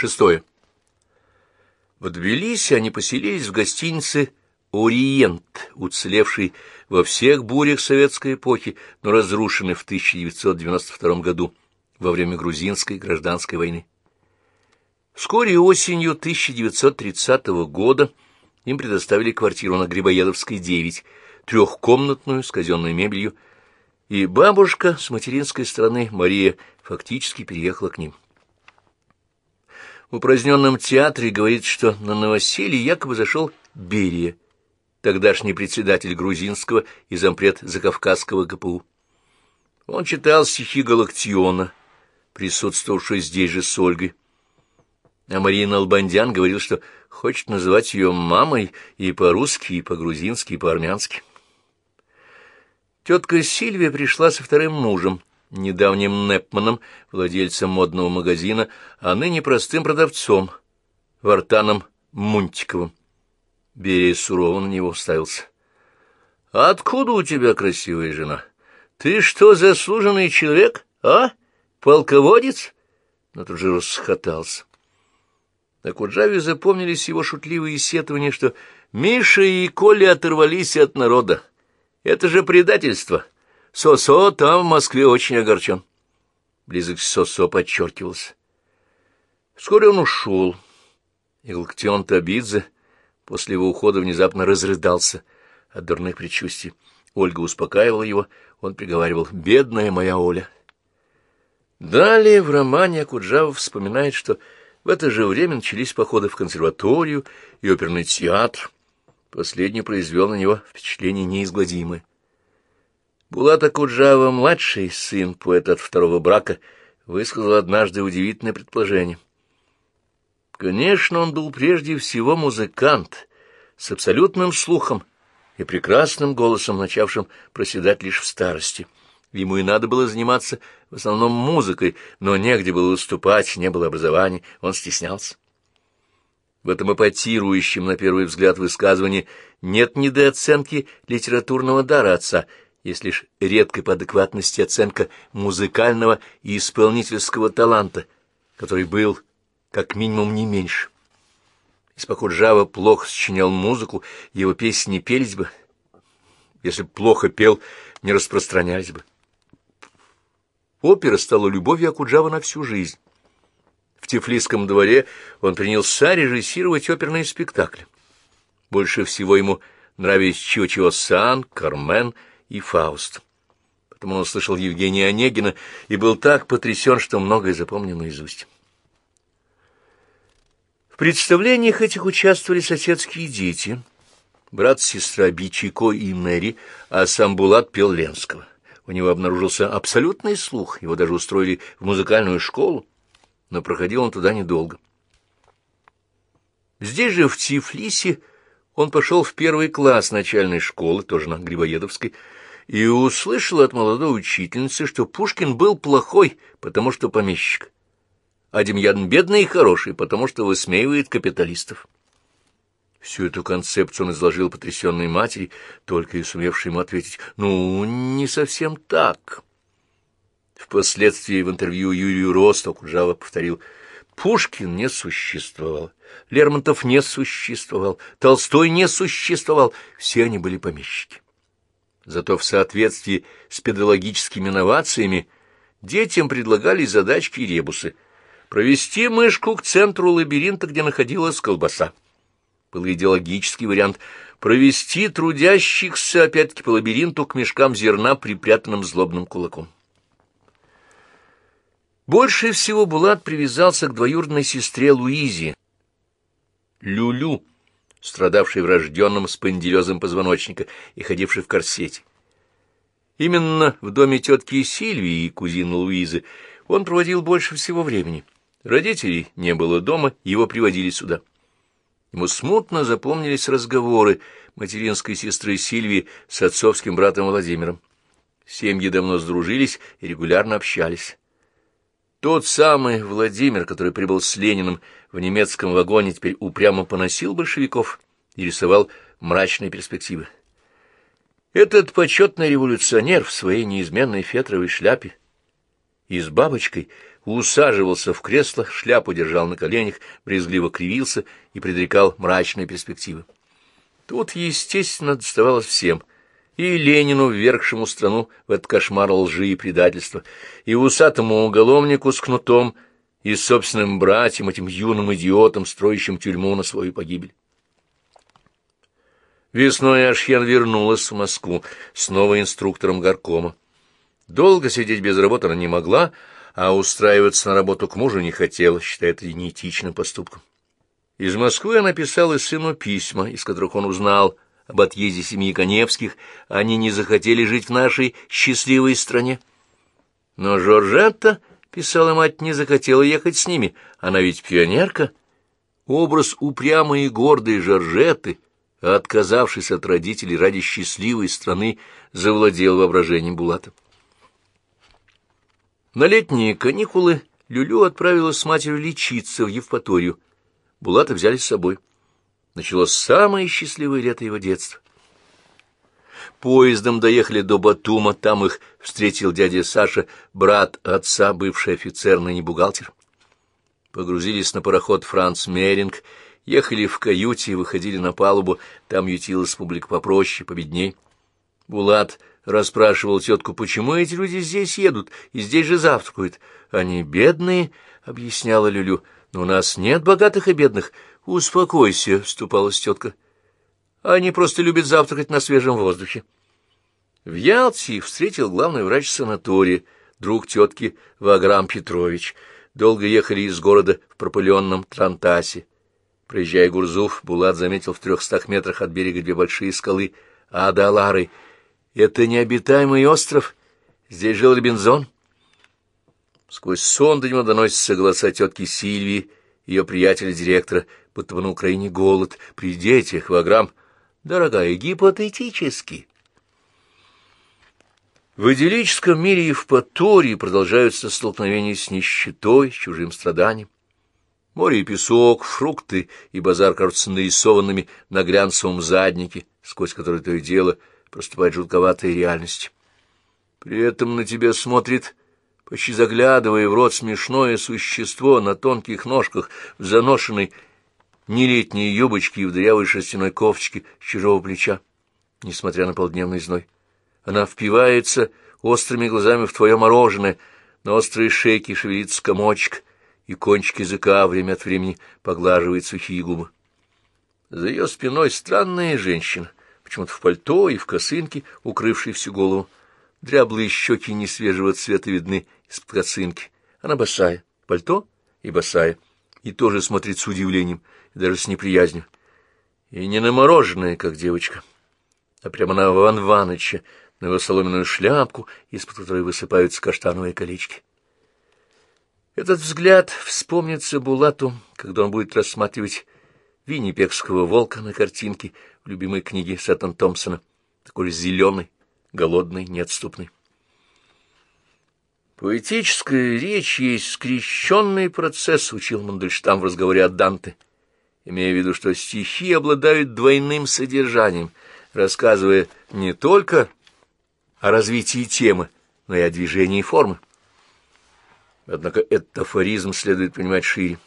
Шестое. В Тбилиси они поселились в гостинице «Ориент», уцелевшей во всех бурях советской эпохи, но разрушенной в 1992 году во время грузинской гражданской войны. Вскоре осенью 1930 года им предоставили квартиру на Грибоедовской, 9, трехкомнатную с казенной мебелью, и бабушка с материнской стороны, Мария, фактически переехала к ним. Упраздненном театре говорит, что на новоселье якобы зашел Берия, тогдашний председатель грузинского и зампред Закавказского ГПУ. Он читал стихи Галактиона, присутствовавшей здесь же с Ольгой. А Марина Албандян говорил, что хочет называть ее мамой и по-русски, и по-грузински, и по-армянски. Тетка Сильвия пришла со вторым мужем, недавним Непманом, владельцем модного магазина, а ныне простым продавцом, Вартаном Мунтиковым. Берия сурово на него уставился. — Откуда у тебя красивая жена? Ты что, заслуженный человек, а? Полководец? Но тут же расхотался. На Куджаве запомнились его шутливые сетования, что Миша и Коля оторвались от народа. Это же предательство. Сосо там в Москве очень огорчен. Близок Сосо подчеркивался. Вскоре он ушел, и Галактион Табидзе после его ухода внезапно разрыдался от дурных предчувствий. Ольга успокаивала его, он приговаривал «Бедная моя Оля». Далее в романе Акуджава вспоминает, что в это же время начались походы в консерваторию и оперный театр. Последний произвел на него впечатление неизгладимое. Булат Акуджава, младший сын поэта от второго брака, высказал однажды удивительное предположение. Конечно, он был прежде всего музыкант, с абсолютным слухом и прекрасным голосом, начавшим проседать лишь в старости. Ему и надо было заниматься в основном музыкой, но негде было выступать, не было образования, он стеснялся. В этом эпатирующем, на первый взгляд, высказывании нет недооценки литературного дара отца, есть лишь редкой по адекватности оценка музыкального и исполнительского таланта, который был как минимум не меньше. Если бы плохо сочинял музыку, его песни не пелись бы. Если плохо пел, не распространялись бы. Опера стала любовью Акуджава на всю жизнь. В Тифлисском дворе он принялся режиссировать оперные спектакли. Больше всего ему нравились Чио-Чио-Сан, Кармен и Фауст. Потом он услышал Евгения Онегина и был так потрясен, что многое запомнил наизусть. В представлениях этих участвовали соседские дети, брат-сестра Бичико и Мэри, а сам Булат пел Ленского. У него обнаружился абсолютный слух, его даже устроили в музыкальную школу, но проходил он туда недолго. Здесь же, в Тифлисе, он пошел в первый класс начальной школы, тоже на Грибоедовской, и услышал от молодой учительницы, что Пушкин был плохой, потому что помещик, а Демьян бедный и хороший, потому что высмеивает капиталистов. Всю эту концепцию он изложил потрясенной матери, только и сумевшей ему ответить «Ну, не совсем так». Впоследствии в интервью Юрию Ростоку Жава повторил «Пушкин не существовал, Лермонтов не существовал, Толстой не существовал, все они были помещики». Зато в соответствии с педагогическими инновациями детям предлагали задачки и ребусы. Провести мышку к центру лабиринта, где находилась колбаса был идеологический вариант провести трудящихся опять-таки по лабиринту к мешкам зерна, припрятанным злобным кулаком. Больше всего Булат привязался к двоюродной сестре Луизе, Люлю, страдавшей врожденным спондилезом позвоночника и ходившей в корсете. Именно в доме тетки Сильвии и кузины Луизы он проводил больше всего времени. Родителей не было дома, его приводили сюда. Ему смутно запомнились разговоры материнской сестры Сильвии с отцовским братом Владимиром. Семьи давно сдружились и регулярно общались. Тот самый Владимир, который прибыл с Лениным в немецком вагоне, теперь упрямо поносил большевиков и рисовал мрачные перспективы. Этот почетный революционер в своей неизменной фетровой шляпе и с бабочкой усаживался в кресло, шляпу держал на коленях, брезгливо кривился и предрекал мрачные перспективы. Тут, естественно, доставалось всем — и Ленину, ввергшему страну в этот кошмар лжи и предательства, и усатому уголовнику с кнутом, и собственным братьям, этим юным идиотам, строящим тюрьму на свою погибель. Весной Ашьян вернулась в Москву снова инструктором горкома. Долго сидеть без работы она не могла, а устраиваться на работу к мужу не хотела, считая это неэтичным поступком. Из Москвы она писала сыну письма, из которых он узнал об отъезде семьи Коневских, они не захотели жить в нашей счастливой стране. Но Жоржетта, писала мать, не захотела ехать с ними, она ведь пионерка. Образ упрямой и гордой Жоржетты, отказавшись от родителей ради счастливой страны, завладел воображением Булата. На летние каникулы Люлю отправилась с матерью лечиться в Евпаторию. Булата взяли с собой началось самое счастливое лето его детства. Поездом доехали до Батума, там их встретил дядя Саша, брат отца, бывший офицер, ныне бухгалтер. Погрузились на пароход «Франц Меринг», ехали в каюте и выходили на палубу, там ютилась публика попроще, победней. Булат расспрашивал тетку, почему эти люди здесь едут и здесь же завтракают. Они бедные, — объясняла Люлю, — но у нас нет богатых и бедных, «Успокойся», — вступалась тетка. «Они просто любят завтракать на свежем воздухе». В Ялте встретил главный врач санатория, друг тетки Ваграм Петрович. Долго ехали из города в пропыленном Трантасе. Проезжая Гурзуф, Булат заметил в трехстах метрах от берега две большие скалы Адалары. «Это необитаемый остров? Здесь жил Робинзон?» Сквозь сон до него доносятся голоса тетки Сильвии, ее приятеля-директора, будто бы на Украине голод, при детях, Ваграм. Дорогая, гипотетически. В идиллическом мире Евпатории продолжаются столкновения с нищетой, с чужим страданием. Море и песок, фрукты и базар кажутся нарисованными на глянцевом заднике, сквозь который то и дело проступает жутковатая реальность. При этом на тебя смотрит, почти заглядывая в рот, смешное существо на тонких ножках в заношенной нелетние юбочки и в дырявой шерстяной кофточке с чужого плеча, несмотря на полдневный зной. Она впивается острыми глазами в твое мороженое, на острые шейки шевелится комочек, и кончик языка время от времени поглаживает сухие губы. За ее спиной странная женщина, почему-то в пальто и в косынке, укрывшей всю голову. Дряблые щеки несвежего цвета видны из-под косынки. Она босая, пальто и босая, и тоже смотрит с удивлением — даже с неприязнью. И не на мороженое, как девочка, а прямо на Ван Ваныча, на его соломенную шляпку, из-под которой высыпаются каштановые колечки. Этот взгляд вспомнится Булату, когда он будет рассматривать Виннипекского волка на картинке в любимой книге Саттон Томпсона, такой зеленый, голодный, неотступный. Поэтическая речь есть скрещенный процесс, учил Мандельштам в разговоре о Данте — имея в виду, что стихи обладают двойным содержанием, рассказывая не только о развитии темы, но и о движении формы. Однако этот афоризм следует понимать шире.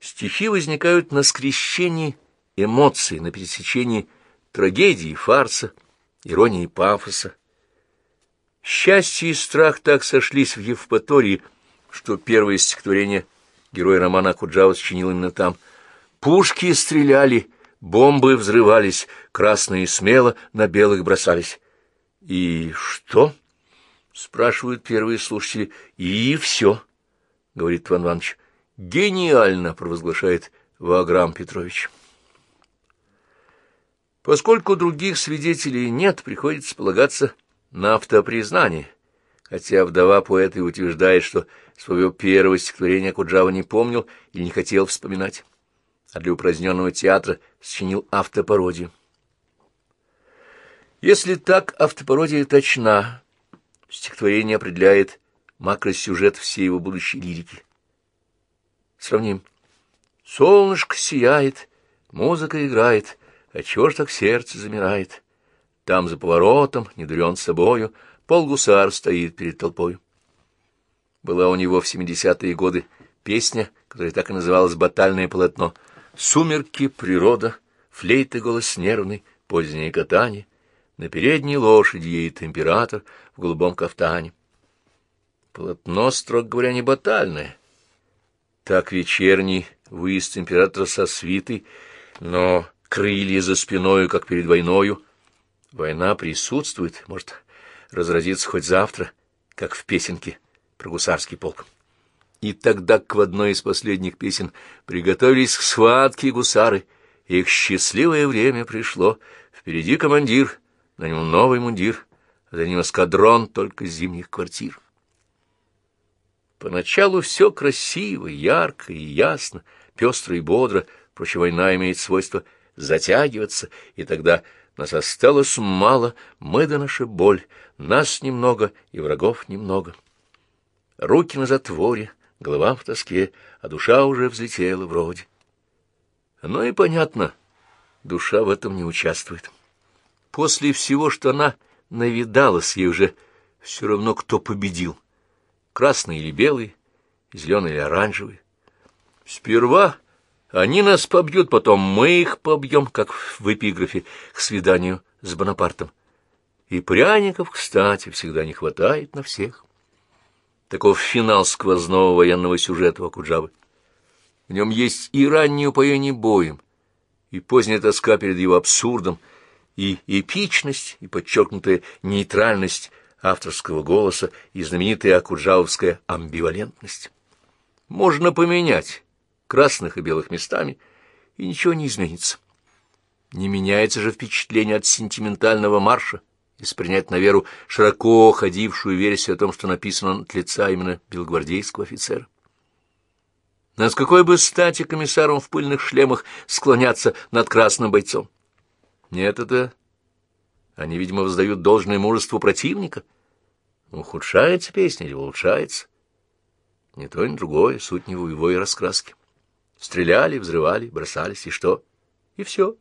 Стихи возникают на скрещении эмоций, на пересечении трагедии, фарса, иронии и пафоса. Счастье и страх так сошлись в Евпатории, что первое стихотворение — Герой романа Акуджава сочинил именно там. Пушки стреляли, бомбы взрывались, красные смело на белых бросались. «И что?» — спрашивают первые слушатели. «И все», — говорит Иван Иванович. «Гениально!» — провозглашает Ваграм Петрович. Поскольку других свидетелей нет, приходится полагаться на автопризнание, хотя вдова поэта и утверждает, что Своего первого стихотворения Куджава не помнил или не хотел вспоминать, а для упраздненного театра сочинил автопародию. Если так автопародия точна, стихотворение определяет макросюжет всей его будущей лирики. Сравним. Солнышко сияет, музыка играет, а чего ж так сердце замирает? Там за поворотом, не дурен собою, полгусар стоит перед толпой. Была у него в 70-е годы песня, которая так и называлась «Батальное полотно». «Сумерки, природа, флейта голос нервный, позднее катание, на передней лошади едет император в голубом кафтане». Полотно, строго говоря, не батальное. Так вечерний выезд императора со свитой, но крылья за спиною, как перед войною. Война присутствует, может разразиться хоть завтра, как в песенке про гусарский полк. И тогда к одной из последних песен приготовились к схватке гусары. Их счастливое время пришло. Впереди командир, на нем новый мундир, за ним эскадрон только зимних квартир. Поначалу все красиво, ярко и ясно, пестро и бодро, впрочем, война имеет свойство затягиваться, и тогда нас осталось мало, мы да наша боль, нас немного и врагов немного. Руки на затворе, голова в тоске, а душа уже взлетела вроде. Ну и понятно, душа в этом не участвует. После всего, что она навидалась, ей уже все равно, кто победил — красный или белый, зеленый или оранжевый. Сперва они нас побьют, потом мы их побьем, как в эпиграфе к свиданию с Бонапартом. И пряников, кстати, всегда не хватает на всех. Таков финал сквозного военного сюжета Акуджавы. В нем есть и раннее упоение боем, и поздняя тоска перед его абсурдом, и эпичность, и подчеркнутая нейтральность авторского голоса и знаменитая акуджавовская амбивалентность. Можно поменять красных и белых местами, и ничего не изменится. Не меняется же впечатление от сентиментального марша, если принять на веру широко ходившую версию о том, что написано от лица именно белогвардейского офицера. Но с какой бы стати комиссарам в пыльных шлемах склоняться над красным бойцом? Нет, это они, видимо, воздают должное мужеству противника. Ухудшается песня или улучшается? Ни то, ни другое, суть не в его и раскраске. Стреляли, взрывали, бросались, и что? И все.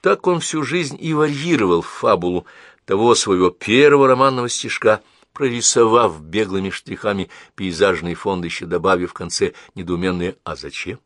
Так он всю жизнь и варьировал фабулу того своего первого романного стишка, прорисовав беглыми штрихами пейзажный фонд, еще добавив в конце недоуменные «А зачем?».